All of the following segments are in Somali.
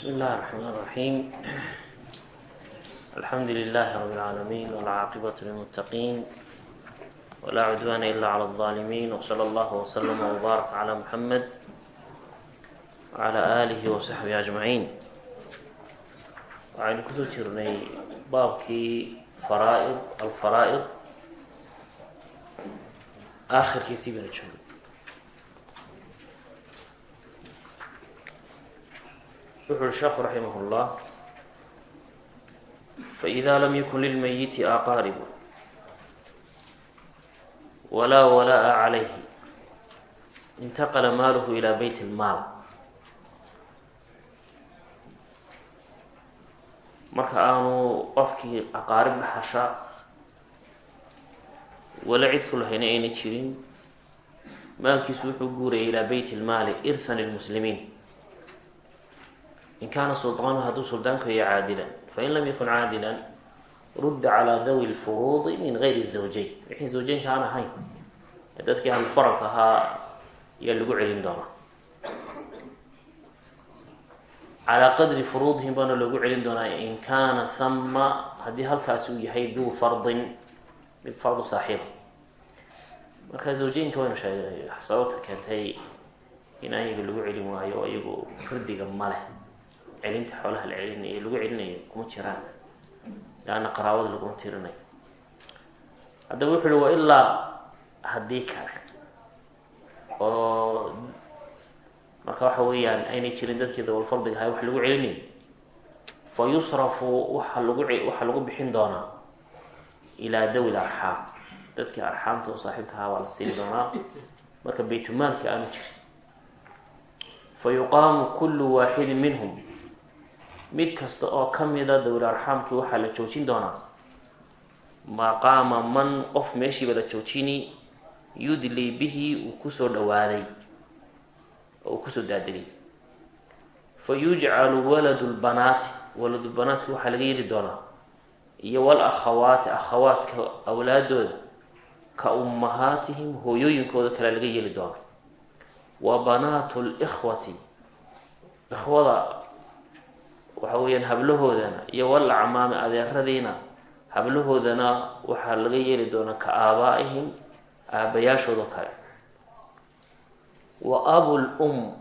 بsم الlh الرحmن الرحيم الحمdu لله رب العاalمين والعاaqبة للمتقين ولا عدوان إلا على الظالمين وصلى الله وسلم وبارك على محمد وعلى آله وصحبه أجمعين waxaynu kusoo jirnay baabkii faraaid alfaraaid aakhirkiisii baynu joogay wuxu uhi sheekhu raximah اllah faإida lam yakun lilmayiti aqaaribu walaa walaa'a calayhi intaqala maaluhu ilaa beyt اlmaal marka aanu qofkii aqaarib dhaxasha wala cid ku lahayna ayna jirin maalkiisu wuxuu guurayay ilaa beyt اlmaali irsan lilmuslimiin in kaana sulطaanu hadduu suldaanku yahay caadilan fain lam yakun caadilan rudda calaa dawi lfuruudi min gayri zawjayn wixii zawjeynka aan ahayn ee dadkii ahlulfaralka ahaa ayaa lagu celin doonaa calaa qadri furuudihim baana loogu celin doonaa in kaana hama haddii halkaasi uu yahay duu fardin mid fardu saaxiiba marka zawjeynka waynu sheegnay sababta keentay in ayaga lagu celin waayo oo iyagu ruddiga maleh celinta xoolaha la celinayo lagu celinayo kuma jiraan. Laanna qaraabada laguma tirinayo haddaba wuxu uhi wa ilaa haddii kale. Oo marka waxa weeyaan aynay jirin dadkii dawalfardiga ahay wax lagu celinayo fa yusrafu waxa lagu waxaa lagu bixin doonaa ilaa dawi l arxaam. Dadkii arxaamta oo saaxiibka ahaa baa la siin doonaa. Marka baytulmaalki aanu jirin. Fa yuqaamu kullu waaxidin minhum mid kasta oo ka mida dawil arxaamkii waxaa la joojin doonaa. Maqaama man qof meeshiiba la joojini yudli bihi uu ku soo dhawaaday oo uu ku soo daadegay fa yujcalu waladu lbanaati waladulbanaatki waxaa laga yeli doonaa. Iyo wal akhawaati akhawaadka awlaadooda ka ummahaatihim hooyooyinkooda kale laga yeli doonaa. Wa banaatu likhwati ikhwada waxa weeyaan hablahoodana iyo wal acmaami adeeradiina hablahoodana waxaa laga yeeli doonaa ka aabaa-ihim aabayaashoodao kale. Wa abul um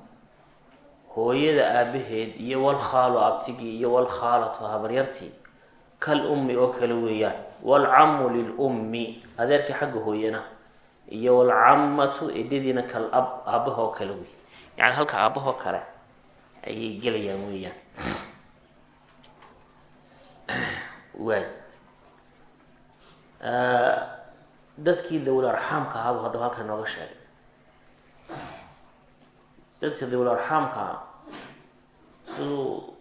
hooyada aabaheed iyo wal khaalu abtigii iyo wal khaalatu habaryartii kal ummi oo kale weeyaan. Waalcamu lilummi adeerkii xagga hooyana iyo walcamatu edadiina kal ab aabbaha oo kale wey yani halka aabahoo kale ayay gelayaan weeyaan waay dadkii dawla arxaamka ahaabuu haddaba halkan nooga sheegay. Dadka dawla arxaamkaa siduu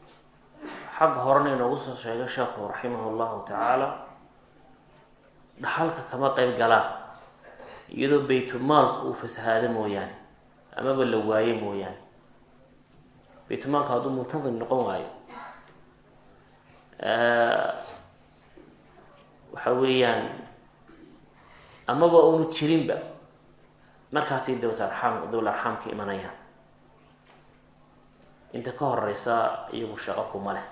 xagga horena inoogu soo sheegay sheekhu raximah llahu tacaala dhaxalka kama qeyb galaan iyadoo baytulmaalku uu fasahaado mooyaane amaba la waayo mooyaane. Baytulmaalku hadduu muntadim noqon waayo waxa weeyaan amaba unu jirinba markaasay dawla arxaam dawla arxaamka imanayaan inta ka horeysa iyagu shaqo kuma leh.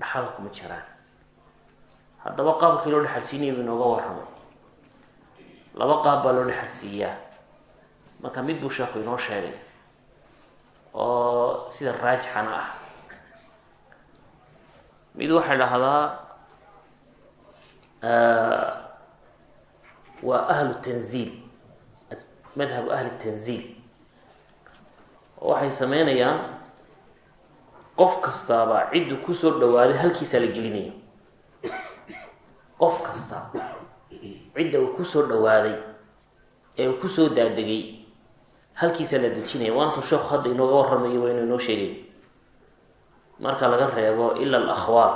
Dhaxal kuma jiraan. Haddaba qaabkii loo dhexalsiinaya bu inooga warramay laba qaab baa loo dhexalsiiyaa marka mid buu sheekhu inoo sheegay oo sida raajixana ah. Mid waxay dhahdaa waa ahlu tanziil madhabu ahli tanziil waxay sameynayaan qof kastaaba ciddu ku soo dhawaaday halkiisaa la gelinaya qof kasta cidda uu ku soo dhawaaday ee uu ku soo daadegay halkiisaa la dejinaya waanatu sheekhu hadda inooga warramayo waa inuu inoo sheegay marka laga reebo ila alakhwaal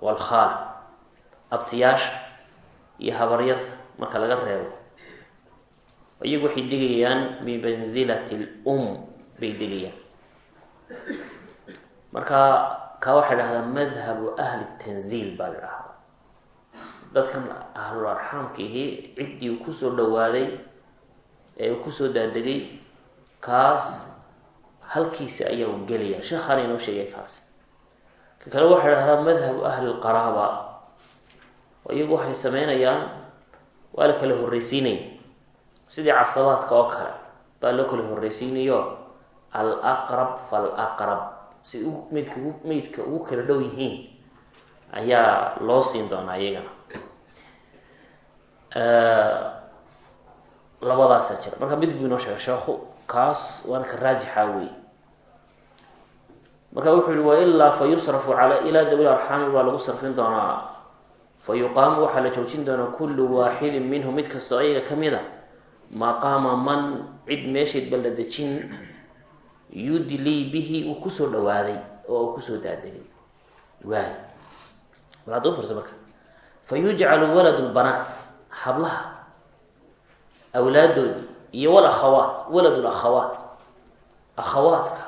walkhaala abtiyaasha iyo habaryarta marka laga reebo. Iyagu waxay degayaan bimansilati lum bay degayaan marka kaa waxay dhahdaa madhabu ahli tanziil baa la dhahdaa dadkan ahlul arxaamka ihi ciddii ku soo dhawaaday ee ku soo daadegay kaas halkiisa ayaa u gelaya sheekhaana inoo sheegay kaasi ka kale waxaa idhahdaa madhabu ahli lqaraaba iyagu waxay sameynayaan. Waa la kala horreysiinaya sidii casabaadka oo kale baa loo kala horreysiinayo alaqrab falaqrab si meydka meydka ugu kala dhow yihiin ayaa loo siin doonaa iyagana labadaasaa jira. Marka mid buu inoo sheegay sheekhu kaas waana ka raajixa wey marka wuxuu yihi wailaa fa yusrafu al ilaa dawi arxaami baa lagu sarfin doonaa fa yuqaamu waxaa la joojin doonaa kullu waaxidin minhu mid kastoo ayaga ka mid a maqaama man cid meeshayd dejin yudlii bihi uu ku soo dhawaaday oo uu ku soo daadegay waay ufarsa marka fa yujcalu walad lbanaat hablaha awlaadoodii iyo wal akhawaat walad lakhawaat akhawaadka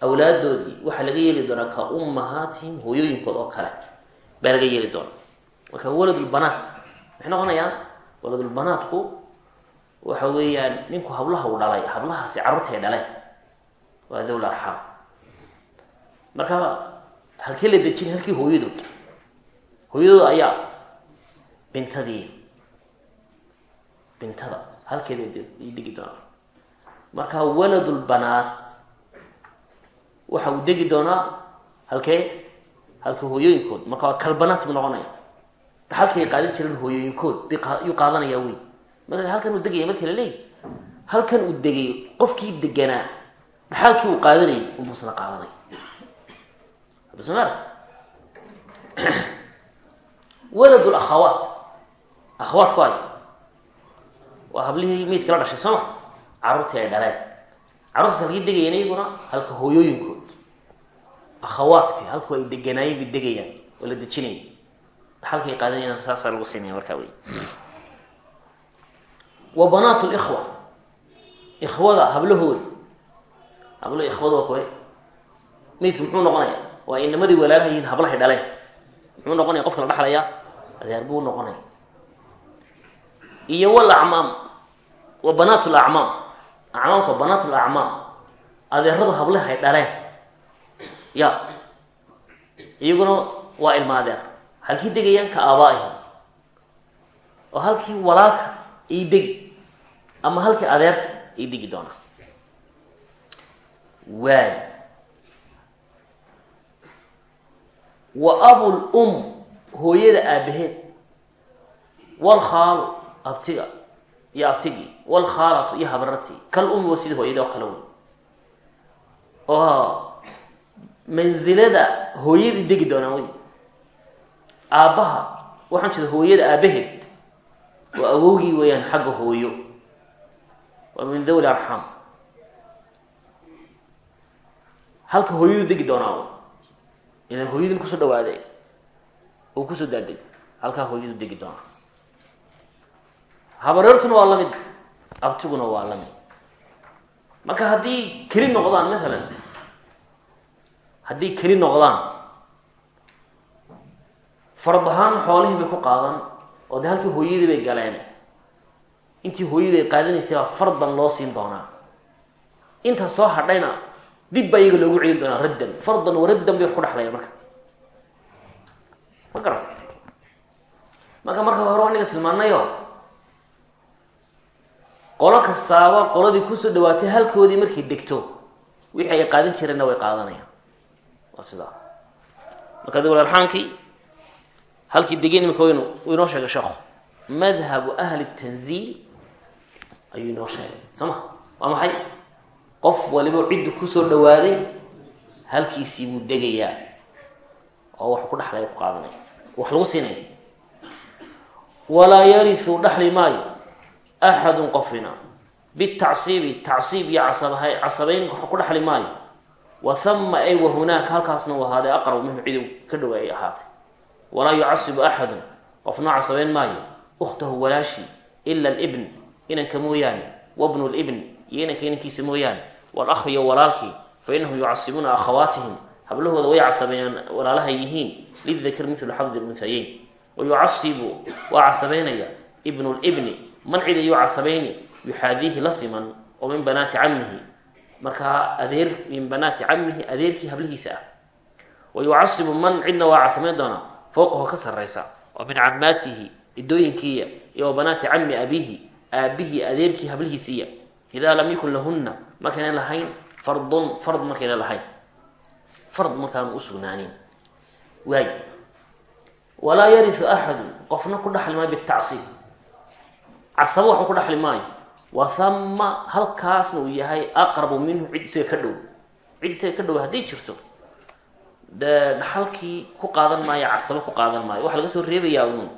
awlaadoodii waxaa laga yeeli doonaa ka ummahaatihim hooyooyinkood oo kale baa laga yeeli doonaa marka waladulbanaat maxay noqonayaan waladulbanaatku waxa weeyaan ninku hablaha uu dhalay hablahaasi carruurtay dhaleen waa dawl arxaam marka halkii la dejin halkii hooyadood hooyadood ayaa bintadii bintada halkeeda degi doonaa. Marka waladulbanaat waxa uu degi doonaa halkee halka hooyooyinkood. Marka waa kalbanaat buu noqonaya halkay qaadan jireen hooyooyinkood byuu qaadanaya wey marka halkan uu degaya markii la leeyahy halkan uu degay qofkii deganaa dhaxalkii uu qaadanayay umuusna qaadanay hadda soo maarata walad lakhawaat akhawaatku ay. Waa hablihii meydka la dhashay soo ma? Carruurtii ay dhaleen. Carruurtaas halkii degayeen iyaguna halka hooyooyinkood. Akhawaadki halku ay deganaayeen bay degayaan oo la dejinaya dhaxalkay qaadanayaan saasaa lagu siinaya markaa wey wa banaat likhwa ikhwada hablahoodi hablo ikhwada waa kuwe meydku muxuu noqonaya? Waa inamadii walaalaha yihiin hablahay dhaleen. Muxuu noqonaya qofka la dhaxlaya adeer buu noqonaya. Iyo wal acmaam. Wa banaat lacmaam acmaamka banaat lacmaam adeeradu hablahay dhaleen. Ya. Iyaguna waa ilma adeer halkii degayaan ka aabaaihim oo halkii walaalka ay degi ama halkii adeerka ay degi doonaa waay. Wa abul um hooyada aabaheed. Walkhaalu abtiga iyo abtigii walkhaalatu iyo habrartii kal umi waa sidii hooyadii oo kale wey oo mansilada hooyadii degi doonaa wey aabbaha. Waxaan jeeda hooyada aabaheed. Waa awowgii weeyaan xagga hooyo. Waa min dawli arxaam halka hooyadu degi doonaa ila hooyadin ku soo dhawaaday. Oo ku soo daadeg halkaa hooyadu degi doonaa. Habareertuna waa la mid abtiguna waa la mid marka haddii keli noqdaan maalan haddii keli noqdaan fard ahaan xoolihii bay ku qaadan oo dee halkii hooyadii bay galeen. Intii hooyadii ay qaadanaysay baa fardan loo siin doonaa. Inta soo hadhayna dib baa iyaga loogu celin doonaa raddan. Fardan wa raddan bay wax ku dhexlayan marka. Ma garata marka marka hore waa tilmaanayo qolo kastaaba qoladii ku soo dhawaatay halkoodii markay degto wixii ay qaadan jireenna way qaadanayaan. Waa sidaa. Marka dawlarxaankii halkii degeen imika waynu inoo sheegay sheekhu madhabu ahli tanziil ayuu inoo sheegay. Soo ma? Waa maxay? Qof waliba ciddu ku soo dhawaaday halkiisii buu degayaa. Oo wax ku dhexlaya ku qaadanaya wax lagu siinaya walaa yarisu dhexli maayo axadun qofina. Bitacsiibi tacsiib iyo casabha casabeyn wax ku dhexli maayo. Wa hama ay wa hunaaka halkaasna u ahaaday aqrab minhu cidu ka dhow ay ahaatay walaa yucasibu axadun. Qofna casabeyn maayo. Ukhtahu walaashi ila libn inanka mooyaane. Wabnu libn iyo inanka inankiisa mooyaane. Walahu iyo walaalkii fa inahum yucasibuuna akhawaatihim. Hablahooda way casabeeyaan walaalahay yihiin. Lidakr milu xabdi lunhayeyn wa yucasibu waa casabeynaya ibnu libni man cid ayuu casabayni? Yuxaadiihi la siman oo min banaati camihi markaa adeer min banaati camihi adeerkii hablihiisa ah. Wa yucasibu man cidna waa casamayn doonaa fowqaho ka saraysa oo min camaatihi idooyinkiiya iyo banaati cami abihi aabihii adeerkii hablihiisiiya. Idaa lam yakun lahunna markayna lahayn fardun fard markayna lahayn. Fard markaanu usugnaanin waay. Walaa yariu axadu qofna ku dhaxli maayo bitacsiib casabo waxba ku dhaxli maayo. Wa hama halkaasna uu yahay aqrabu minhu cid isaga ka dhow. Cid isaga ka dhow hadday jirto dhaxalkii ku qaadan maayo casabo ku qaadan maayo. Waxaa laga soo reebayaa uun.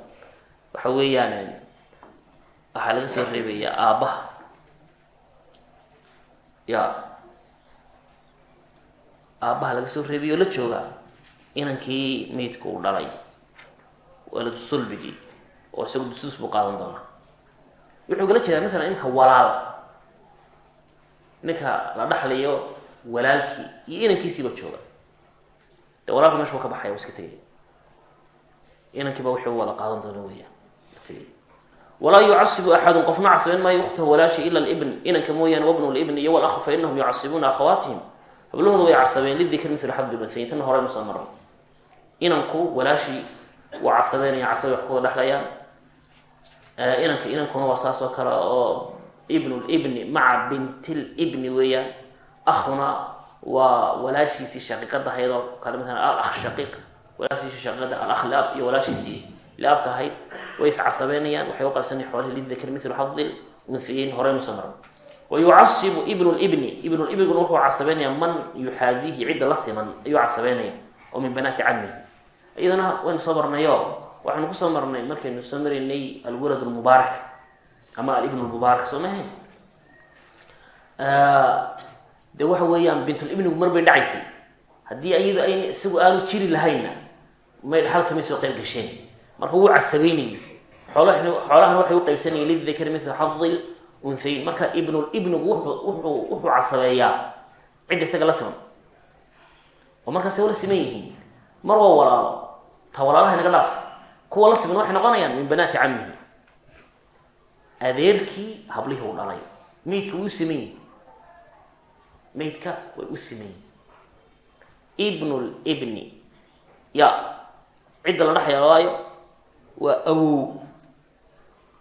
Waxa weeyaan waxaa laga soo reebayaa aabbaha ya aabbaha laga soo reebay oo la joogaa inankii meydka uu dhalay. Waladu sulbigii oo isagu dusuus buu qaadan doonaa. Wuxuu kala jeedaa maalan iminka walaal. Ninka la dhaxlayo walaalkii iyo inankiisiiba jooga de walaalka meesha wa ka baxaya wa iska tegay inankiiba wuxuu wada qaadan doona weyaan tegay walaa yucasibu axadun qofna casabeyn maayo ukhtahu walaashi ila libn inanka mooyaane wabnu libn iyo walahu fa inahum yucasibuuna akhawaatihim. Hablahooda way casabeen lidikr mil xad lunsayin tan horeynu soo marnay inanku walaashii waa casabeynaya casabay wax kuwada dhexlayaan inanka inankuna waa saas oo kale oo ibn libni maca bintlibni weeyaan. Akhuna waa walaashiisii shaqiiqada ahayd oo kale maala alakh shaqiiq. Walaashiisii shaqiiqada alakh laab iyo walaashiisii laabka ahayd way iscasabeynayaan waxay u qaybsanaya xoolahi lidikr mil xadi unhayeyn horeynu soo marnay wayucasibu ibn libni ibn libniguna wuxuu casabeynaya man yuxaadihi cidda la siman ayuu casabeynaya oo min banaati camihi iyadana waynu soo marnayo waxaynu ku soo marnay markaynu soo maraynay alwalad lmubaarak ama alibn lmubaarak soo mahayn de waxa weeyaan bintulibnigu mar bay dhacaysay. Haddii ayada ay isagu aanu jiri lahaynna may dhaxal kamay soo qayb gasheen. Marka wuu casabeynayay xoolahn xoolahana waxay u qaybsanayeen lidakr mil xadil unhayin marka ibnulibnigu wuxuu wuxuu casabeeyaa. Cidda isaga la siman. Oo markaasay wala siman yihiin. Mar waa walaalo ta walaalaha inaga dhaaf. Kuwa la siman waxay noqonayaan min banaati camihi adeerkii hablihii u dhalay. Meydka way u siman yihiin meydka way u siman yihiin ibnulibni ya cidda la dhexlaya waayo? Waa awow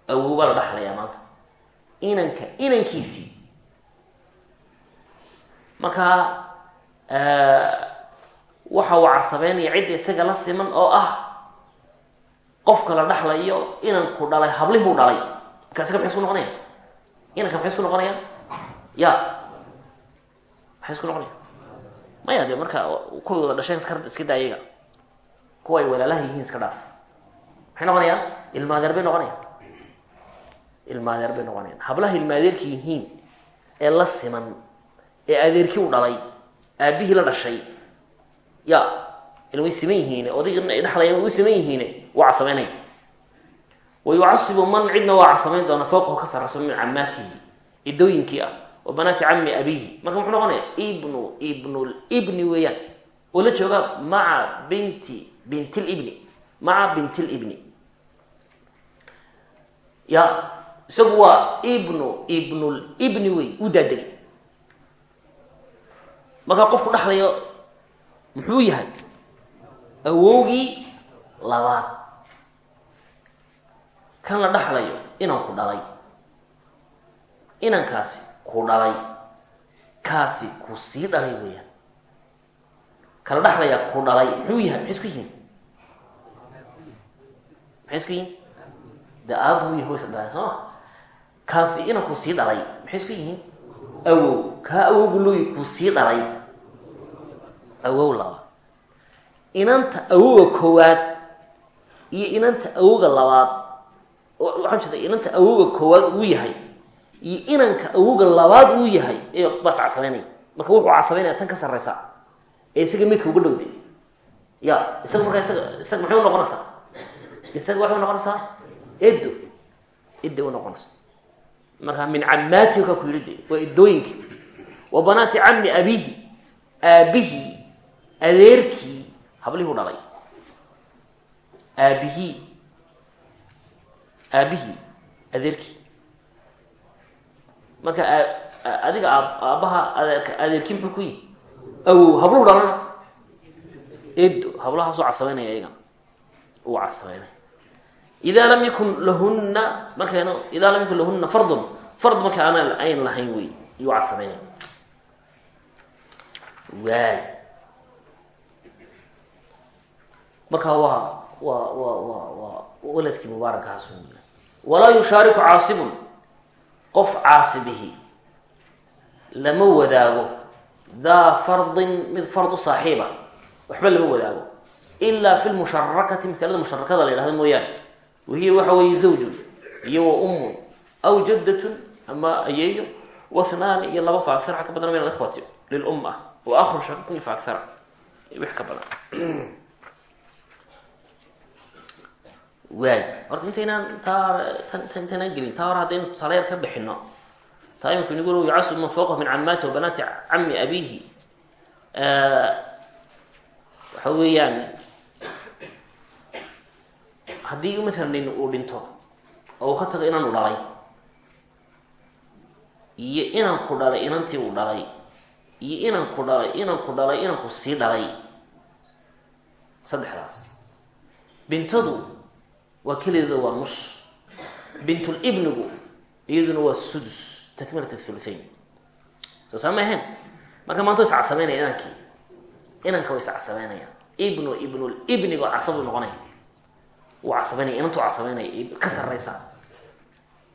awow baa la dhexlayaa maanta. Inanka inankiisii. Markaa waxa uu casabeynaya cidda isaga la siman oo ah qofka la dhaxlayo inanku dhalay hablihuu dhalay. Marka isaga maxay isku noqonayaan? Inanka maxay isku noqonayaan? Ya maxay isku marka kuway wada dhasheen iska daa iyaga kuwa ay walaalaha yihiin iska dhaaf. Maxay noqonayaan ilmaadeer bay noqonayaan ilmaadeer bay noqonayaan hablaha ilmaadeerka yihiin ee la siman ee adeerkii u dhalay aabihii la dhashay ya way siman yihiin odaygana ay dhexlayaan way siman yihiin waa casabeynaya wa yucasibu man cidna waa casabeyn doona fowqahu ka sarayso min camaatihi idooyinkii ah wa banaati cami abihi marka muxuu noqonaya? Ibnu ibnulibni weeyaan. Oo la jooga maca binti bintlibni maca bintlibni ya isagu waa ibnu ibnulibni wey u daadegay markaa qofku dhexlayo muxuu yahay? Awowgii labaad. Kan la dhexlayo inanku dhalay. Inankaasi ku dhalay kaasi ku sii dhalay weeyaan. Kala dhexlayaa ku dhalay muxuu yahay maxay isku yihiin? Maxay isku yihiin? De aabuu yahay waysa dhalay soo? Kaasi inanku sii dhalay maxay isku yihiin? Awow kaa awowgu looyi kuu sii dhalay. Awow laba inanta awowga koowaad iyo inanta awowga labaad waxaan jeeda inanta awowga koowaad uu yahay iyo inanka awowga labaad uu yahay ee baas casabeynaya marka wuxuu casabeynaya tan ka sarreysa. Ee isaga midka uga dhowde ya isaga markaa isaga isaga maxay u noqonaysaa? Isaga waxay unoqonaysaa edo edo u noqonaysaa. Marka min camaati ka ku yidhi de waa edooyinka wa banaati cami abihi aabihii adeerkii hablihuu dhalay. Aabihii aabihii adeerkii marka adiga aabbaha adeerka adeerkii muxuu ku yihi awow habluhu dhalana edo hablahaasuu casabeynaya iyagana uu casabeynaya idaa lam yakun lahunna markayna idaa lam yakun lahunna fardun fard marka aan ayn lahayn wey yuu casabeynaya waay. Marka waa waa waa waa waa waladkii mubaarakahaas. Walaa yushaariku caasibun qof caasibihi lama wadaago daa fardin mid fard u saaxiiba waxba lama wadaago. Ilaa fi lmusharakati masalada musharakada la yhahdo mooyaane. Wahiya waxa weeye zawjun iyo wa ummun aw jaddatun ama ayeeyo wathnaani iyo laba faakar waxa ka badan min alikhwati lilum ah wa ahrun shakun faakara wix ka badan waay. Horta intaynaan taa intaynaan gelin. Taa hore haddaynu tusaale yar ka bixino taa iminku nigu lo yacasu man fawqahu min camaati wa banaati cami abihi waxa weeyaan haddii matalan nin uu dhinto oo uu ka tago inaanu dhalay iyo inanku dhalay inantii uu dhalay iyo inanku dhalay inanku dhalay inanku sii dhalay saddexdaas. Bintadu waa kelideeda waa nus bintulibnigu iyaduna waa sudus. Takmilat thuluthain soo saa ma ahayn. Marka maanta wa is casabeynaya inankii inanka wa is casabeynaya ibnu ibnulibniga oo casabuu noqonaya wuu casabeynaya inantuu casabeynaya ka sarreysa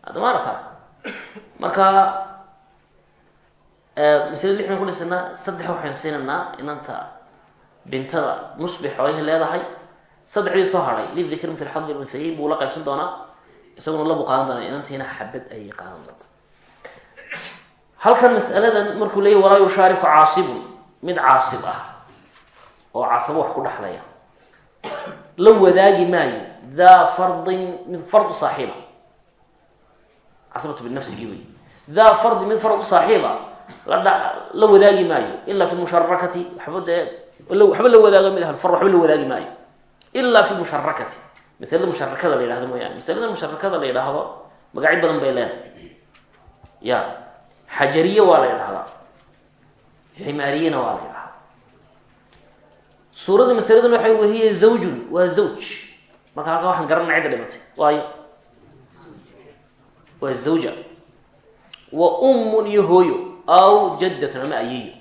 hadda ma aragtaa. Marka masle lix bayn ku dhisanaa saddex waxaynu siinaynaa inanta bintada nus bay xoolahi leedahay saddexdii soo hadhay lidikr mil xadi unhayeyn buu la qaybsan doonaa isaguna labuu qaadan doonaa inantiina xabad ayay qaadan doonta halkan masaladan markuu leeyay walaa yushaariku caasibun mid caasib ah oo casabo wax ku dhexlaya la wadaagi maayo daa fardin mid fardu saaxiiba. Casabatu binafsigii wey daa fardi mid fard u ladha la wadaagi maayo ilaa fi musharakati waxba dee waxba la wadaago mid ahl far waxba la wadaagi ilaa fi musharakati masalada musharakada la yidhahdo mooyaane masalada musharakada la yidhaahdo magacyo badan bay leedahay ya xajariye waa la yidhahdaa ximaariyena waa la yidhahdaa suurada masaladan waxay wahiya zawjun waa zawj marka halkaa waxaan garanaa cidda dhimatay waayo waa zawja wa ummun iyo hooyo aw jaddatun ama ayeyo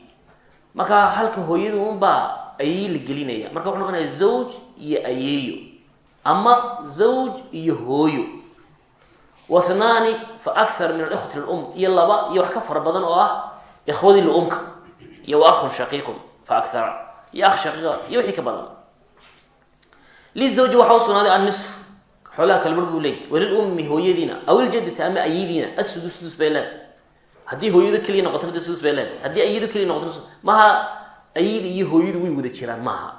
marka halka hooyadu unbaa ayey la gelinaya marka wuxuu noqonaya zawj iyo ayeeyo. Ama zawj iyo hooyo. Wathnaani fa akthar min alikhwati lilum. Iyo laba iyo wax ka fara badan oo ah ikhwadii liumka iyo wa akhun shaqiiqun fa akthara iyo akh shaqiiqa iyo wixii ka badan. Lizawji waxaa usugnaaday annisf. Xoolaha kalbar buu leeyay walilummi hooyadiina aw iljadati ama ayadiina assudus sudus bay leedahay. Haddii hooyado keliya noqotona de sudus bay leedahay. Haddii ayado keliya noqotona maha ayadi iyo hooyadu way wada jiraan maaha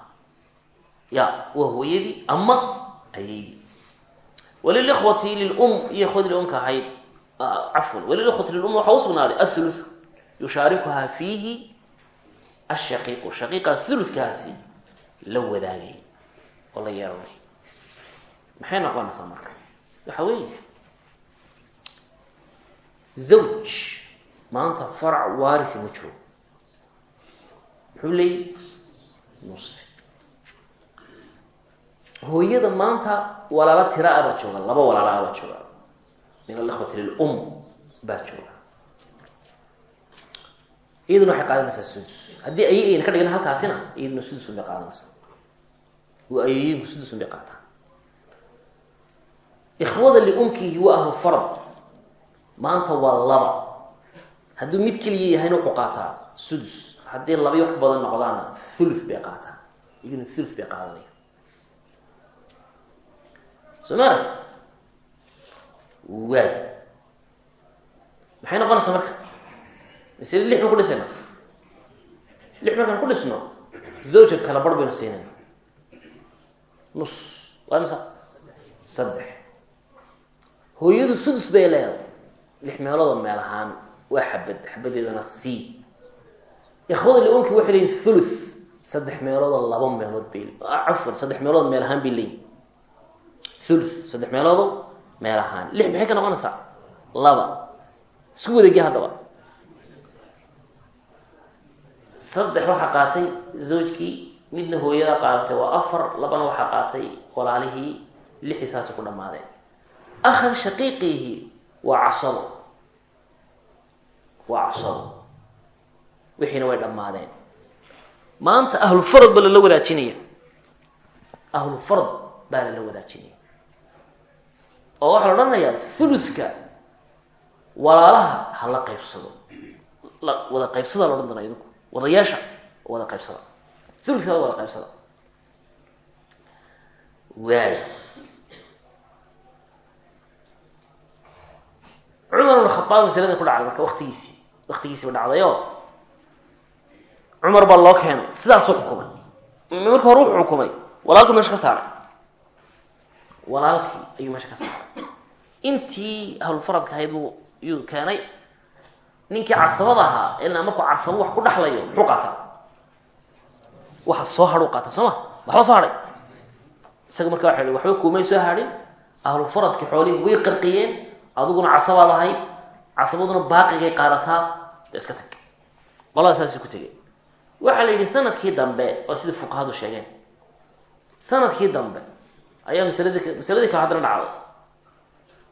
ya waa hooyadii ama ayadii walilikhwati lilum iyo ikhwadii liumka ahayd cafwan walilikhwati lilum waxaa usugnaaday athuluth yushaarikuhaa fiihi ashaqiiqu shaqiiqa thuluthkaasi la wadaagay oo la yeelanay maxay noqonaysaa marka waxa weeye zawj maanta farac waarisi ma joogo muxuu hooyada maanta walaalo tira a baa jooga laba walaala a baa jooga. Min alikhwati lilum baa jooga. Iyaduna waxay qaadanaysaa sudus. Haddii ay ka dhigan halkaasina iyaduna sudusun bay qaadanaysaa. Oo ayooyinku sudusun bay qaataan. Ikhwada liumkihi waa ahlu farad. Maanta waa laba. Hadduu mid keliya yahayna wuxuu qaataa sudus. Haddii labayo wax badan noqdaana thuluth bay qaataan. Iyaguna thuluth bay qaadanaya soo ma aragti waay maxay noqonaysaa marka? Masle lix baan ku dhisayna lix markaan ku dhisno zawja kala bar baynu siinayna nus. Waa misa saddex. Hooyadu sudus bay leedahay. Lix meeloodoo meel ahaan waa xabad. Xabadeedana c. Ikhwada liumki waxay leeyiin thuluth. Saddex meeloodoo laba meelood bay cafwan saddex meelood meel ahaan bay leeyiin thuluth saddex meeloodo meel ahaan. Lix maxay ka noqonaysaa? Laba. Isku wadagee haddaba. Saddex waxaa qaatay zawjkii midna hooyada qaadatay waa afar labana waxaa qaatay walaalihii lixii saasi ku dhammaadeen akhan shaqiiqiihi waa casabo waa casabo wixiina way dhammaadeen. Maanta ahlulfarad baa lala wadaajinaya. Ahlulfarad baa lala wadaajinaya oo waxaa la odhanayaa thuluthka walaalaha ha la qaybsado. Wada qaybsada la odhan doona idinku. Wadayaasha wada qaybsada. Thuluthka wada qaybsada. Waay. Cumar bn khaaab masalada ku dhacday marka watigiisii waktigiisiiba dhacdayo. Cumar baa loo keenay. Sidaasuu xukumay. Marka hore wuxuu xukumay. Walaalkii meesha ka saaray walaalkii ayuu meesha ka saaray. Intii ahlulfaradka ahayd yuu keenay ninkii casabada ahaa ilaa markuu casabo wax ku dhaxlayo muxuu qaataa? Waxa soo hadhuu qaataa soo ma? Soo hadhay. Isaga marka waxa waxba kuumay soo hadhin. Ahlufaradki xoolihii way qarqiyeen adiguna casabaad ahayd. Casabaduna baaqigay qaadataa. Dee iska tag. Qolada saasuu ku tegay waxaa la yidhi sannadkii dambe oo sida fuqahadu sheegeen sannadkii dambe ayaa masaladii masaladii kale haddana dhacday.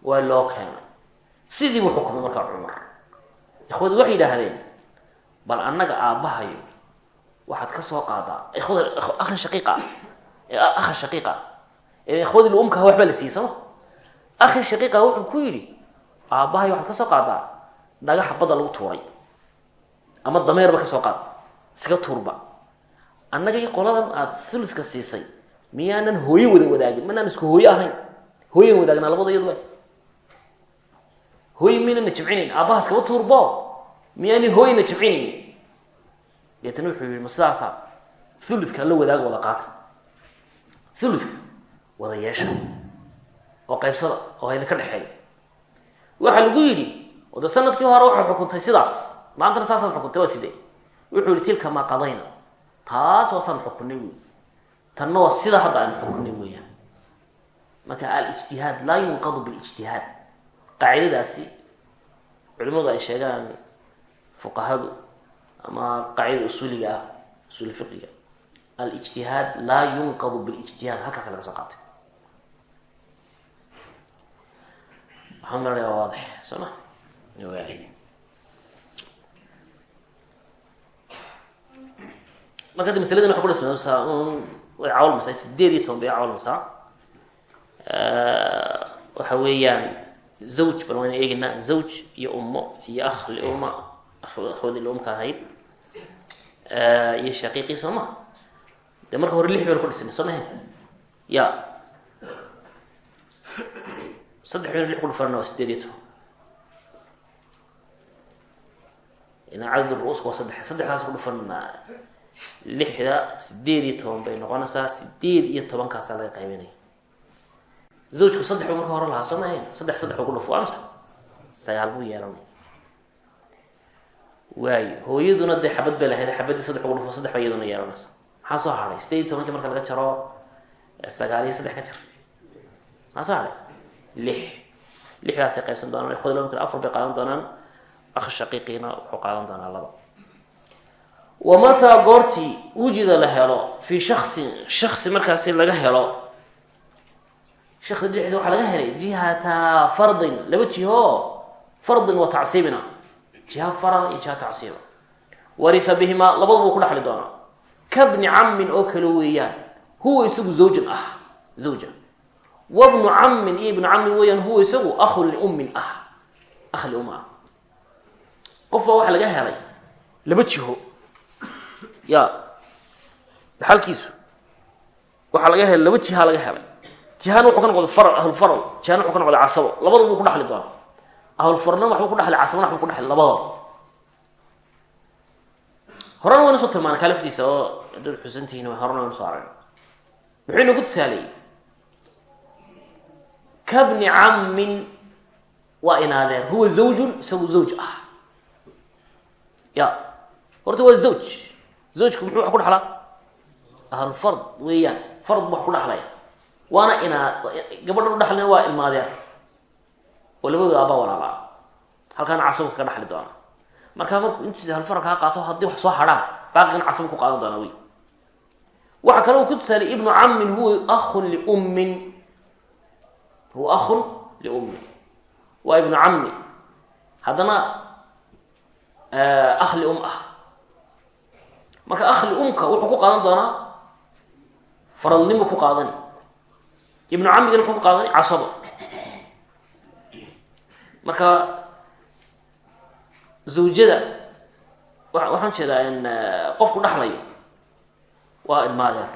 Waa loo keenay. Sidii buu xukumay markaa cumar. Ikhwadu waxay yidhaahdeen bal annaga aabbahayo waxaad ka soo qaadaa. Ikhwada akhan shaqiiqa. Ah ee akhan shaqiiqa. Ah ikhwadii luumkaha waxbaa la siiyey sooma akhin shaqiiqa wuxuu ku yidhi aabbahay waxaad ka soo qaadaa dhagax badda lagu tuuray. Ama dameerba ka soo qaad. Iskaga tuurba. Annagii qoladan aada thuluska siisay miyaanan hooyo wada wadaagin? Manaan isku hooyo ahayn. Hooyan wadaagnaa labada iyadba hooye maynana jimcinayn aabbahaas kaba tuurbo miyaani hooyana jimcinaynin deetana wuxuu yihi ma sidaasa thuluka la wadaaga wada qaata. Thuluka wada yeesha oo qaybsada oo hayna ka dhexeeya. Waxaa lagu yidhi wada sannadkii hore waxaa xukuntay sidaas. Maantana saasaan xukuntay waa sidee? Wuxuu yihi tilka maa qadayna. Taas waasaan xukunay wey tanna waa sida hadda aan xukunay weeyaan marka alijtihaad laa yunqadu bilijtihaad. Qaacidadaasi culimadu ay sheegaan fuqahadu ama qaacida usuuliga ah usuuli fiqiga alijtihaad laa yunqadu bilijtihaad. Halkaas laga soo qaatay. Waxaan maranaya waa waadix. Marka hadda masaladan waxa ku un way cawlmaysaa sideed iyo toban bay cawlmaysaa waxa weeyaan zawj bal wayna eegeynaa zawj iyo ummo iyo akh liuma akhwadii liumka ahayd. Iyo shaqiiqii soo maha dee marka hore lix baynu ku dhisnay soo mahen ya. Saddex baynu lix ku dhufanana waa sideed iyo toban. Cadad ruuska waa saddex saddexdaas ku dhufanana lixda sideed iyo toban bay noqonaysaa sideed iyo tobankaasaa laga qaybinaya zawjku saddex buu marka hore lahaa soo mahayn saddex saddex buu ku dhufo amsa sagaal buu yeelanaya waayo hooyaduna dee xabad bay lahayd xabaddii saddex ugu dhufo saddex baa iyaduna yeelanaysa maxaa soo hadhay sideed iyo tobankii marka laga jaro sagaal iyo saddex ka jar maxaa soo hadhay lix. Lixdaasay qaybsan doonaan lomkale afar bay qaadan doonaan akh shaqiiqiina wuxuu qaadan doonaa laba wa mataa goortii wujida la helo fii shaksin shaksi markaasi laga helo shaksi dhexdiisa waxaa laga helay jihata fardin laba jiho fardin wa tacsiibina jiha farada iyo jiha tacsiiba waria bihimaa labaduba ku dhexli doonaa kabni cammin oo kale weeyaan huwa isagu zawjan ah zawja wabnu cammin iyo ibnu cammin weeyaan huwa isagu ahun liummin ah ah liumma ah qof baa waxaa laga helay laba jiho ya dhaxalkiisu waxaa laga helay laba jiha laga helay. Jihana wuxuu ka noqday faral ahlulfaral jihana wuxuu ka noqday casabo. Labadaba buu ku dhexli doonaa. Ahlulfaralna waxbuu ku dhexli casabana waxbuu ku dhexli labadaba horena wayna soo tilmaanay kaa laftiisa oo dad xusantihiin horena wayna soo aragn muxuu inagu tusaaleeyey kabni cammin waa inaadeen huwa zawjun isagu zawj ah. Ya horta waa zawj zawjku muxuu wax ku dhexlaa ahlulfard weeyaan fard bu wax ku dhexlaya waana inaa gabadhan udhexlina waa ilmaadeer oo labadooda aabaa walaalaa halkaana casabka ka dhexli doona markaa markuu intiisa halfaral kaa qaato haddii wax soo hadhaan baaqigana casaba ku qaadan doonaa wey kale uu ku tusaalay ibnu camin huwa ahun liummin huwa ahun liummin waa ibnu cami haddana ah lium ah marka ah liumka wuxuu ku qaadan doonaa faradnimo ku qaadani ibnu camigana muxuu ku qaadani casabo marka zawjada waxaan jeedaa qofku dhaxlayo waa ilmaadeer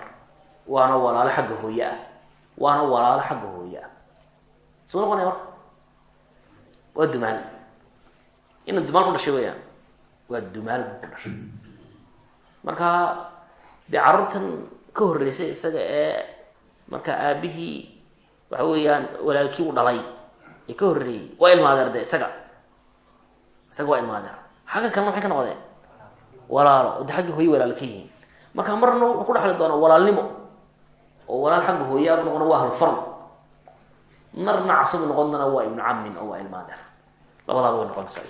waana walaalo xagga hooye ah waana walaalo xagga hooye ah suu noqonaya marka? Waa dumaal. Ina dumaal ku dhashay weyaan waa dumaal buu ku dhashay marka dee carruurtan ka horreysay isaga ee marka aabihii waxa weeyaan walaalkii u dhalay ee ka horreeyey waa ilmaadeer de isaga. Isaga waa ilmaadeer xagga kalena maxay ka noqdeen walaalo. De xagga hooye walaalo ka yihiin. Marka marna wuxuu ku dhexli doonaa walaalnimo. Oo walaal xagga hooye abu noqona waa ahlufard marna casabu noqon doona waa ibnu camin oo waa ilmaadeer labadaaba way noqonaysaa.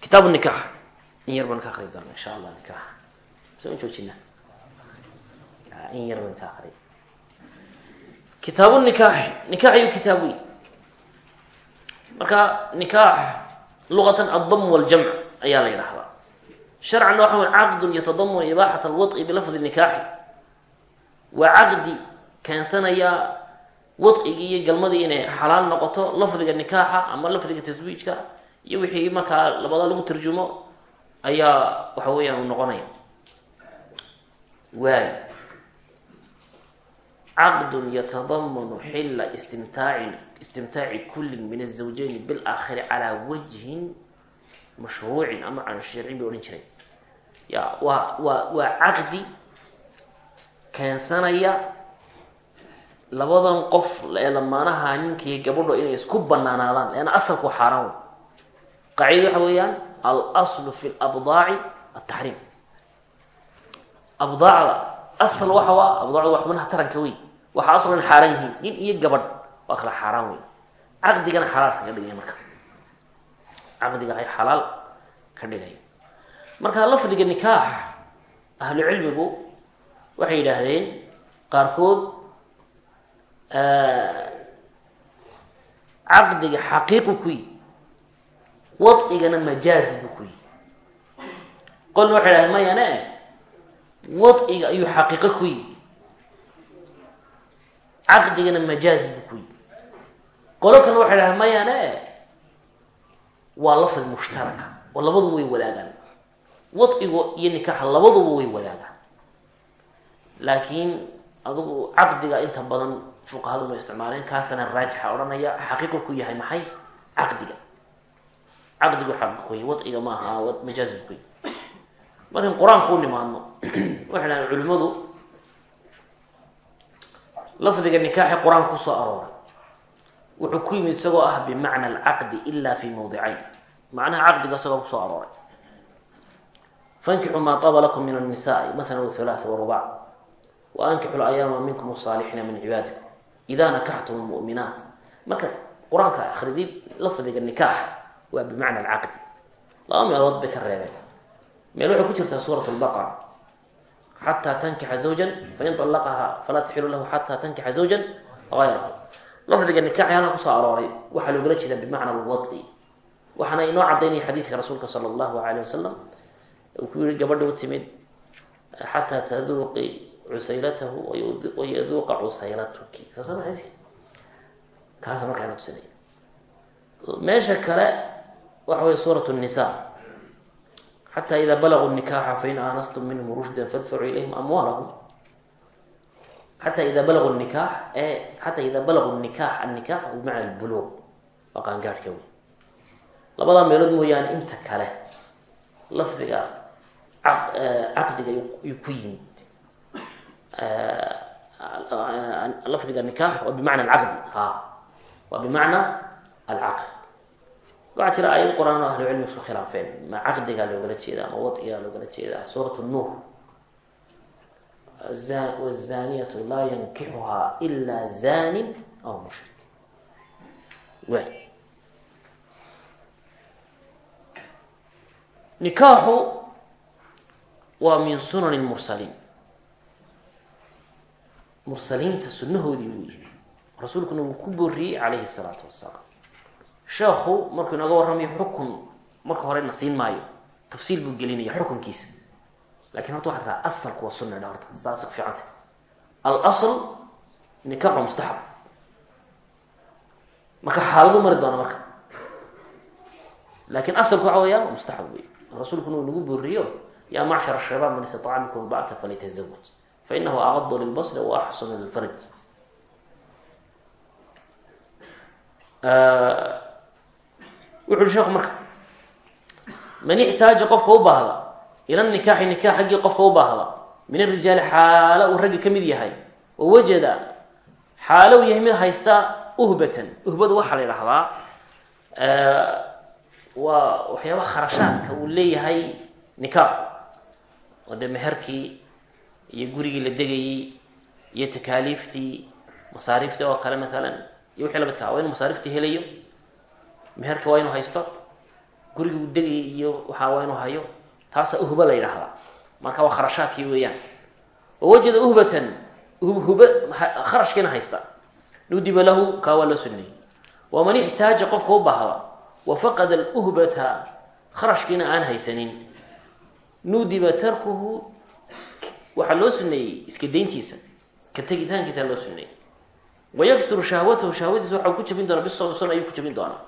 Kitaab nikax in yar baan ka akri doona insha allah nikax se n joojina in yar ka akri kitaabu nikaaxi nikax ayuu kitaab marka nikaax luqatan addam waljamc ayaa la yidhahdaa sharcan waxa wey caqdun yatadamunu ibaaxat alwad'i bilafdi nikaaxi. Waa caqdi keensanaya wadcigii iyo galmadii inay xalaal noqoto lafdiga nikaaxa ama lafdiga taswiijka iyo wixii markaa labada lagu tarjumo ayaa waxa weeyaan uu noqonaya. Waay. Caqdun yatadamanu xila istimtaacin istimtaaci kullin min azawjeyni bilaakhiri calaa wajhin mashruucin ama can sharcin bay odhan jiray ya waa waa waa caqdi keensanaya labadan qof ee lamaanaha ninkiiyo gabadho inay isku banaanaadaan leanna asalku xaaraan waxa weeyaan alslu fi labdaaci ataxriim abdaacda asal waxa a abdaacda waa xubnaha taranka wey waxa aslan xaaraan yihiin nin iyo gabadh waa kala xaaraan wey caqdigana xalaal iskaga dhigaya marka. Caqdiga ay xalaal ka dhigaya marka lafdiga nikaax ahlu cilmigu waxay yidhaahdeen qaarkood caqdiga xaqiiqu ku yi wadcigana majaaz buu ku yi qolna waxay dhahdeen mayane wadciga ayuu xaqiiqo ku yi caqdigana majaaz buu ku yi qolo kalna waxay mayane waa lafdi mushtaraka oo labaduba way wadaagaan. Wadcigu iyo nikaaxa labaduba way wadaagaan. Laakiin adugu caqdiga inta badan fuqahadu ma isticmaaleen kaasana raajixa odhanaya xaqiiqu ku yahay maxay? Caqdiga caqdigu xaqiiq ku yahay wadciga maaha majaaz buu ku yahay. Markan qur'aanka u nimaadno lafdiga nikaaxi qur'aanka ku soo wuxuu ku yimid isagoo ah bimacna alcaqdi ila fi mawdicayn. Macnaha caqdiga isagoo ku soo arooray. Fankixuu maa taaba lakum min annisaai maala wthulaatha warubac waankixu layaama minkum asaalixiina min cibaadikum. Ida nakaxtum lmu'minaat markaad qur'aanka akridid lafdiga nikaax waa bimacna alcaqdi laba meelood bay ka reebeen. Meel waxay ku jirtaa suurat lbaqara xataa tankixa zawjan fain allaqaha falaa taxilu lahu xataa tankixa zawjan ayrahu lafdiga nikaxi halka ku soo arooray waxaa loogala jeedaa bimacna alwadci waxaana inoo cadaynaya xadiidka rasuulka sala allahu alayh ku yihi timid xataa taduuqi cusaylatahu wayaduuqa cusaylatuki. Soo xadiiska. Kaasa markaa tusinaya. Meesha kale waxa wey suurat nisa xata ida balaguu nikaxa fain aanastum minhum rushdan fadfacuu ilayhim amwaalahum xata ida balaguu nikax e xata ida balaguu nikax annikax bimacna albuluuq waa qaangaadhka wey labadaa meelood mooyaane inta kale lafdiga caqdiga ayuu ku yimid. Lafdiga nikax waa bimacna alcaqdi ha waa bimacna alcaqd waxaa jira aayad qur'aan ahlu cilmiga isku khilaafeen. Ma caqdigaa loogala jeeda ama wadcigaa loogala jeedaa. Suurat nuur. Wazaniyatu laa yankixuhaa ila zanin aw mushrik. Way. Nikaaxu waa min sunan mursaliin mursaliinta sunahoodii wuu yihi rasuulkuna wuu ku booriyey calayhi salaatu wasalaam sheekhu markuu inooga warramayo xukun marka hore na siin maayo. Tafsiil buu gelinaya xukunkiisa. Lakin horta waxad kaa asalku waa sunna dha horta. Saas ku fiicanta alasl nikaxu mustaxab. Marka xaaladu mari doona marka. Lakin asalku waxa weyaan mustaxab wey rasuulkuna uu nagu booriyo yaa macshar shabaab man istataca minkum bacta falytazawaj fainahu aqadu lilbasri wa axsanu lilfarj wuxu sheekhu marka man ixtaaja qofka u baahda ila nikaaxi nikax xaggii qofka u baahda min arijaali xaalo uu raggi ka mid yahay oo wajada xaalo uu yahay mid haysta uhbatan. Uhbadu waxaa la yidhahdaa waa waxyaaba kharashaadka uu leeyahay nikaaxu oo dee meherkii iyo gurigii la degayey iyo takaaliiftii masaariiftii oo kale maalan iyo wixii lamidkaa waa inu masaariftii helayo meherka waa inuu haysto. Gurigii uu degayay iyo waxaa waa inuu hayo. Taasa uhba la yidhaahdaa. Marka waa kharashaadkii weeyaan. Wawajada uhbatan hub kharashkiina haysta. Nudiba lahu kaa waa loo suneeyey waman ixtaaja qofka u baahda. Wafaqada aluhbata kharashkiina aan haysanin. Nudiba tarkuhu waxaa loo suneeyey iska dayntiisa. Ka tegitaankiisa loo suneeyey wayaksuru shahwatahu shahwadiisa waxa ku jabin doonaa bisom sun ayuu ku jabin doonaa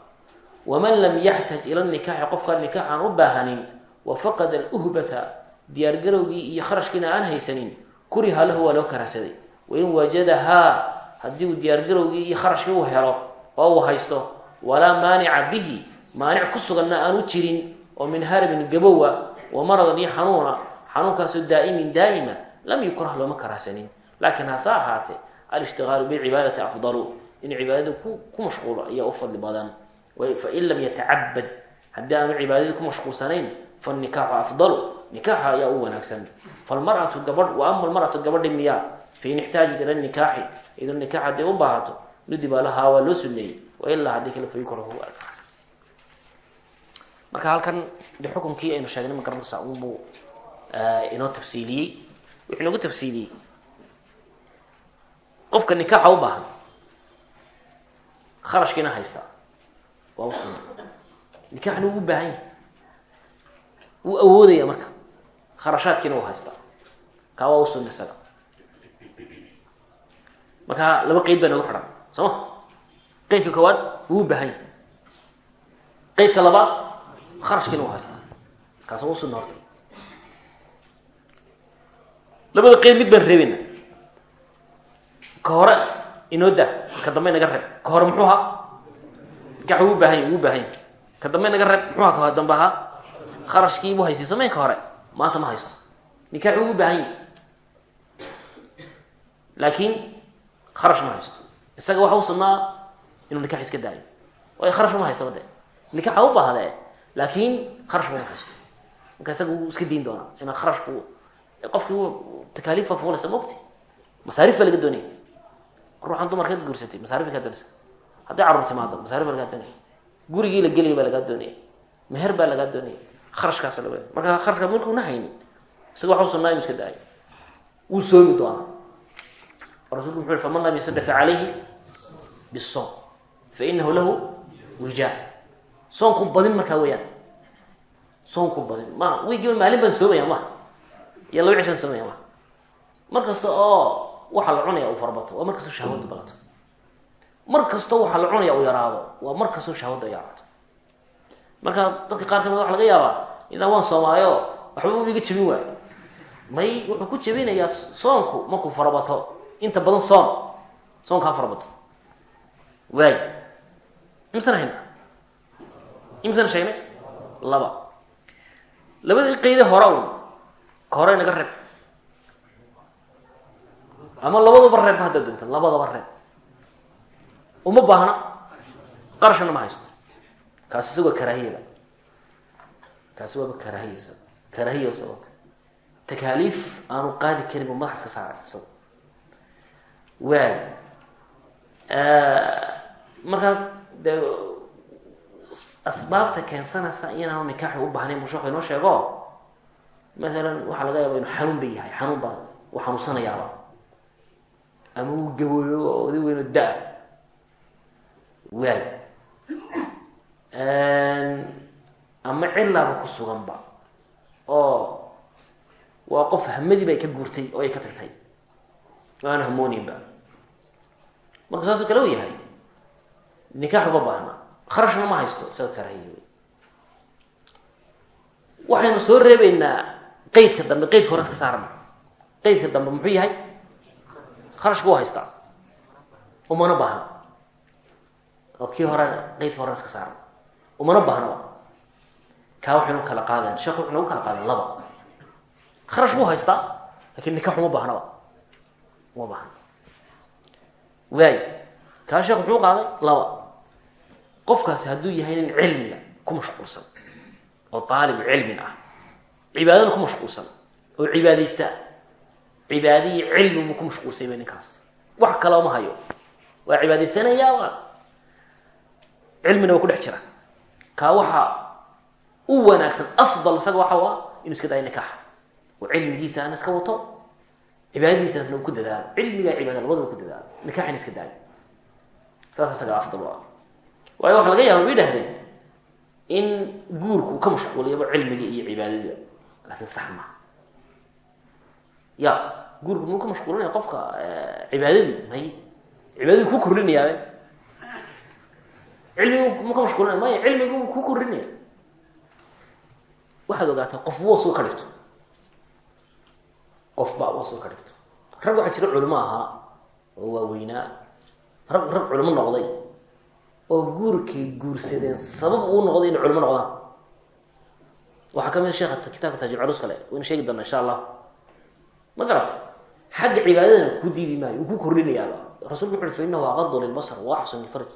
waman lam yaxtaj ila nikaaxi qofkaan nikaax aan u baahanin wafaqada aluhbata diyaargarowgii iyo kharashkiina aan haysanin kuriha lahu waa loo karahsaday wain wajadahaa haddii uu diyaargarowgii iyo kharashkii uu helo oo uu haysto walaa maanica bihi maanic ku suganna aanu jirin oo min harabin gabowa wa maradan iyo xanuuna xanuunkaasoo daa'imin daa'ima lam yukrah looma karahsanin laakiin hase ahaatee alishtigaalu bilcibaadati afdalu in cibaadada ku mashquulo ayaa u fadli badan fain lam yatacabad haddii aanu cibaadadii ku mashquulsanayn fanikaaxu afdalu. Nikaaxa ayaa u wanaagsan. Falmaratu gabadh wa ama almaratu gabadhi miyaa fain ixtaajat ila nikaaxi idoo nikaax hadday u baahato nudiba lahaa waa loo suneeyey wailaa haddii kale fayukrahu marka halkan de xukunkii aynu sheegnay magaranaysa unbuu inoo tafsiiliyey. Wuxuu inoogu qofka nikaaxa u baahan kharashkiina haysta waa u sunna nikaxna wuu u baahan yahay. Wuu awoodaya marka. Kharashaadkiina uu haystaa. Kaa waa u sunna isaga. Marka laba qeyd baa noogu xidhan. Soo? Ma qeydka koowaad wuu u baahan yahay. Qeydka labaad kharashkiina uu haystaa. Kaas waa u sunna horta. Labada qeyd mid baan reebeyna ka hore inoo dah ka dambe naga reeb ka hore muxuu ahaa nikax wuu baahan yahy wuu ka dambe naga reeb muxuu ahaa ka dambe ahaa kharashkii buu haystay samayn ka hore maanta ma haysto. Nikaax wuu u baahan yahy laakiin kharash ma haysto. Isaga waxa u sunnaa inuu nikax iska daayo. Waayo kharash ma haystaba de nikaxa u baahde laakiin kharash ba ma haysto. Marka isaga wuu iska dayn doonaa inaa kharashku qofkii takaaliif baa fuulaysa mogti masaarif laga doonaya ruuxan dumarkeed guursatay masaarif kaa doonaysa hadday carruur timaado masaarif baa lagaa doonaya. Gurigii la gelaya baa lagaa doonaya. Meher baa lagaa doonaya. Kharashkaasa laga marka kharashka markuuna haynin isaga waxa u sunnaa inu iska daayo. Wuu soomi doonaa. Rasulku muxu faman lam yasada facalayhi bisom fainahu lahu wijaa soonku badin markaa weeyaan. Soonku badin. Ma wiigiiba maalin baan soomaya maha iyo laba cishaan soomaya maha mar oo waxaa la cunaya uu farbato waa mar kastoo shahwadu balato mar kastoo waxaa la cunaya uu yaraado. Waa mar kastoo shahwadu ay yaraato. Marka dadka qaar ka mid waxa laga yaabaa inaa waan soomaayo waxba u iga jebin waayo may wuxuu ku jebinayaa soonku markuu farabato. Inta badan soon soonkaa farabato. Waay. Imsana hayna imsana sheegnay? Laba. Labadii qeyde hore un ka hore naga reeb ama labadaba reeb haddaad doonta labadaba reeb uma baahna qarashana ma haysto. Kaasi isagoo karaahiyaba kaasi waaba karaahiya isaga karaahiya sababta takaaliif aanu qaadi karin bu madax iska saaray isago waay. Markaa de asbaabta keensanaysa inaanu nikaaxi u baahnayn buu sheekhu inoo sheego? Maalan waxaa laga yaaba inu xanuun ba yahay. Xanuun baa uu xanuunsanayaaba ama uu gabooyo oo oday weyno da- waay ama cilaaba ku suganba oo waa qof hamadii bay ka guurtay oo ay ka tagtay. Oo hamooninba marka saasoo kale u yahay nikaax uma baahna. Kharashna ma haysto isaga karahiy waxaynu soo reebeynaa qeydka dambe qeydka hore iska saarna. Qeydka dambe muxuu yahay? Kharashka u haystaa. Umana baahna oo kii hore qeydka horena iska saarna umana baahnaba kaa waxaynu kala qaadeen sheekh wuxu nagu kala qaadeen laba. Kharash buu haystaa laakiin nikax uma baahnaba uma baahna. Waay kaa sheekh muxuu qaaday laba. Qofkaasi hadduu yahay nin cilmiga ku mashquulsan oo aalib cilmin ah cibaadana ku mashquulsan oo cibaadaysta cibaadihii cilmi buu ku mashquulsay ba ninkaas. Wax kale uma hayo. Waa cibaadaysanayaa cilmina waa ku dhex jira. Kaa waxaa u wanaagsan afdal isaga waxa a inu iska dayo nikaaxa oo cilmigiisaana iska wato cibaadadiisaasna uu ku dadaalo. Cilmiga cibaada labadaba ku dadaalo. Nikaxina iska daayo. Saas isaga afdal u ah waayo waxa laga yaaba ma in guurku uu ka mashquuliyaba cilmigii iyo cibaadadii. Laakiin sax maha ya guurku muu ka mashquulinaya qofka cibaadadii? May. Cibaadadii ku kordhinayaabe cilmigi mu ka mashquulinaya maya cilmigi ku kordhinaya waxaad ogaataa qof woosuu ka dhigto qof baa woosuu ka dhigto rag waxaa jira culimo ahaa oo waaweynaa rag rag culimo noqday oo guurkay guursadeen sabab uu noqday inay culimo noqdaan. Waxaa ka mid a sheekha kitaabka taajir culus kale waynu sheegi doona insha allah ma garata? Xagga cibaadadana kuu diidi maayo uu ku kordhinayaaba rasulku wuxu ui fa inahu aqadu lilbasar wa axsun lilfarj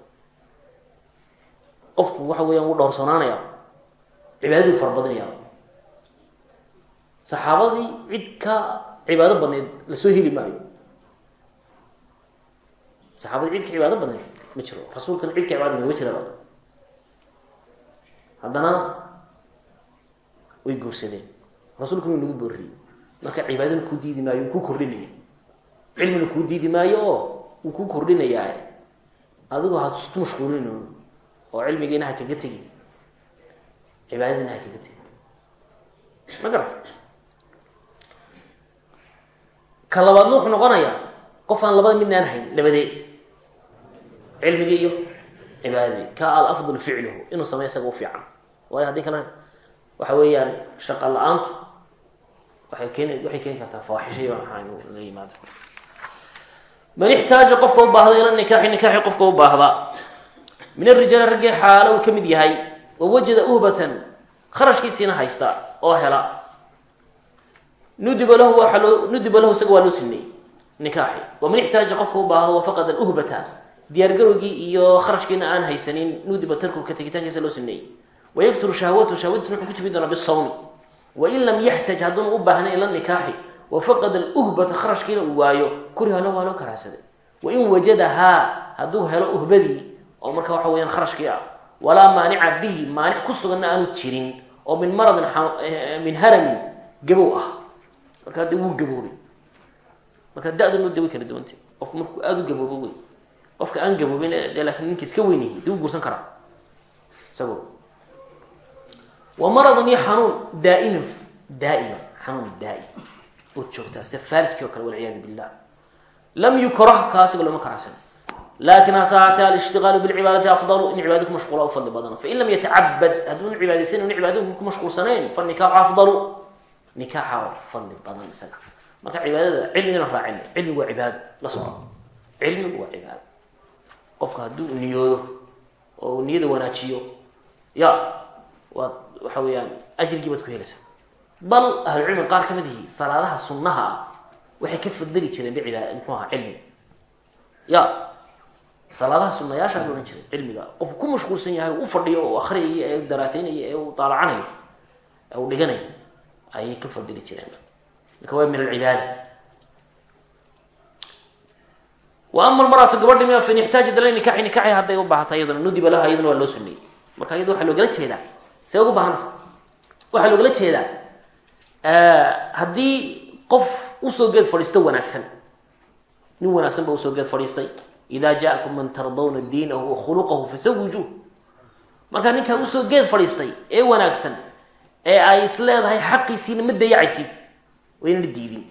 qofku waxa weeyaan wuu dhowrsoonaanaya cibaadadii farabadinaya saxaabadii cid ka cibaado badneyd la soo heli maayo. Saxaabadii cid ka cibaado badneyd ma jiro rasuulkana cid ka cibaado ma jiraba haddana way guursadeen. Rasuulkuna uu nagu boorriyey marka cibaadana kuu diidi maayo wuu ku kordhinaya. Cilmina kuu diidi maayo oo wuu ku kordhinayaa. Adigu ha isku mashquulin oo cilmigiina ha kaga tegin cibaadadiina ha kaga tegin ma garata? Ka labaadna wuxuu noqonayaa qof aan labada midna aan hayn labadee. Cilmigii iyo cibaadadii. Ka alafdal ficluhu inuu sameyo isaga u fiican. Waayo haddii kale waxa weeyaan shaqa la'aantu waay keeni waxay keeni kartaa fawaaxisha iyo maxaa la yimaado man ixtaaja qofka u baahda ila nikaaxi nikaaxi qofka u baahda min arijaali raggii xaalo uu ka mid yahay wa wajada uhbatan kharashkiisiina haysta oo hela. Nudiba lahu waaa loo nudiba lahu isaga waa loo suneeyey nikaaxi. Waman ixtaaja qofka u baahdo wafaqada uhbata diyaargarowgii iyo kharashkiina aan haysanin nudiba tarku ka tegitaankiisa loo suneeyey wayaksuru shahwatu shahwadiisna wuxuu ku jibi doonaa bisawmi wain lam yaxtaj hadduuna u baahnayn ila nikaaxi wafaqada uhbata kharashkiina uu waayo kuriha lahu loo karahsaday wain wajadahaa hadduu helo uhbadii oo marka waxa weyaan kharashkii ah walaa maanica bihi maanic ku suganna aanu jirin oo min maradin min haramin gabow ah. Markaa de wuu gaboobay marka da-duna way kala duwantay qofku markuu aada u gaboobo aan gaboobin de laakiin ninka iska weynyahay de guursan karaa. Isagoo wa maradin iyo xanuun daaiman daaima xanuun daaim. Oo joogtaa sida faalijkii walciyaadu billah. Lam yukrah kaasiga looma karahsan laakiin hase haatee alishtiqaalu bilcibaadati afdalu in cibaadadi ku mashquula u fadli badana fain lam yatacabad hadduuna cibaadaysan n cibaadadi ku mashquulsanayn fanikaaxu afdalu nikaaxa fadli badan isaga marka cibaadada cilmigana raacin cilmigu waa cibaado la soco cilmigu waa cibaado qofka hadduu niyoodo oo uu niyada wanaajiyo ya waad waxa weeyaan ajrigii baad ku helaysaa bal ahlucilmiga qaar ka mid ihi salaadaha sunnaha ah salaadaha sunayaashaa la odhan jiray cilmiga. Qofku ku mashquulsan yahay u fadhiyo oo akriyaya ee daraaseynayo ee uu daalacanayo ee uu dhiganayo ayay ka fadili jireen. Marka waa min alcibaada wa ama almaratu gabadhi mi fain ixtaajat ila nikaxi nikaxi hadday u baahata iyaduna nudiba laha iyaduna waa loo suneeyey marka iyada waxaa loogala jeedaa see ugu baahanaysa waxaa loogala jeedaa haddii qof u soo geed fadhiisto wanaagsan nin wanaagsan ba u soo geed fadhiistay ida jaakum man tardawna diinahu wa khuluqahu fasawijuuh markaa ninkaa u soo geed fadhiistay ee wanaagsan ee ay is leedahay xaqiisiina ma dayacaysid waa inana diidin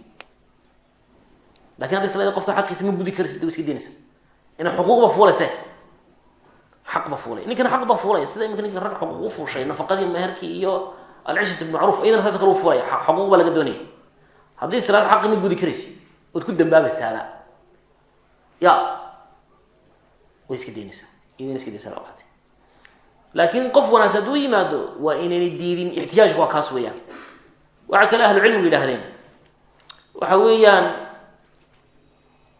laakiin hadda is leedahay qofka xaqiisa ma gudi karaysid wa iska ina xuquuqba fuulayse xaq ba fuulay ninkana xaq ba fuulaya sida imika ninka rag xuquuq u fuushay nafaqadii meherkii iyo alcishrat bimacruuf iyadana saas kale u fuulaya xuquuq baa laga doonaya haddii is leedahay xaqi way iska daynaysaa idin iska laakiin qof wanaagsan hadduu yimaado waa inayna diidin. Ixtiyaajku waa kaas weeyaan. Waxaa kale ahlu cilmigu yidhahdeen waxa weeyaan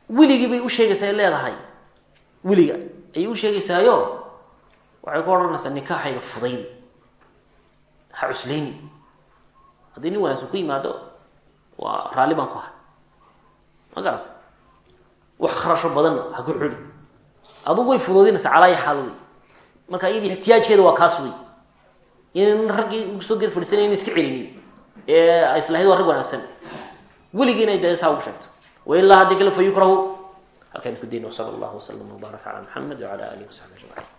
weligii bay u sheegaysaa ay leedahay. Weliga ayay u sheegaysaayo waxay ku odhanaysaa nikaaxayga fudayd ha cuslayni haddii nin wanaagsan ku yimaado waa raalli baan ku ahay. Ma garata wax kharasho badanna ha ku xuli adugu way fuduudinaysaa calaayi xaal wey marka iyadii ixtiyaajkeeda waa kaas wey in raggii soo geed fadhiisanay in iska celinin. Ee ay islahayd waa rag wanaagsan. Weligii inay dee saa ugu sheegto. Wailaa haddii kale fa yukrahu. Halkaan ku dayna wsala allahu waslama wbaaraka cala maxamed wacala alihi wasaxbi ajmaciin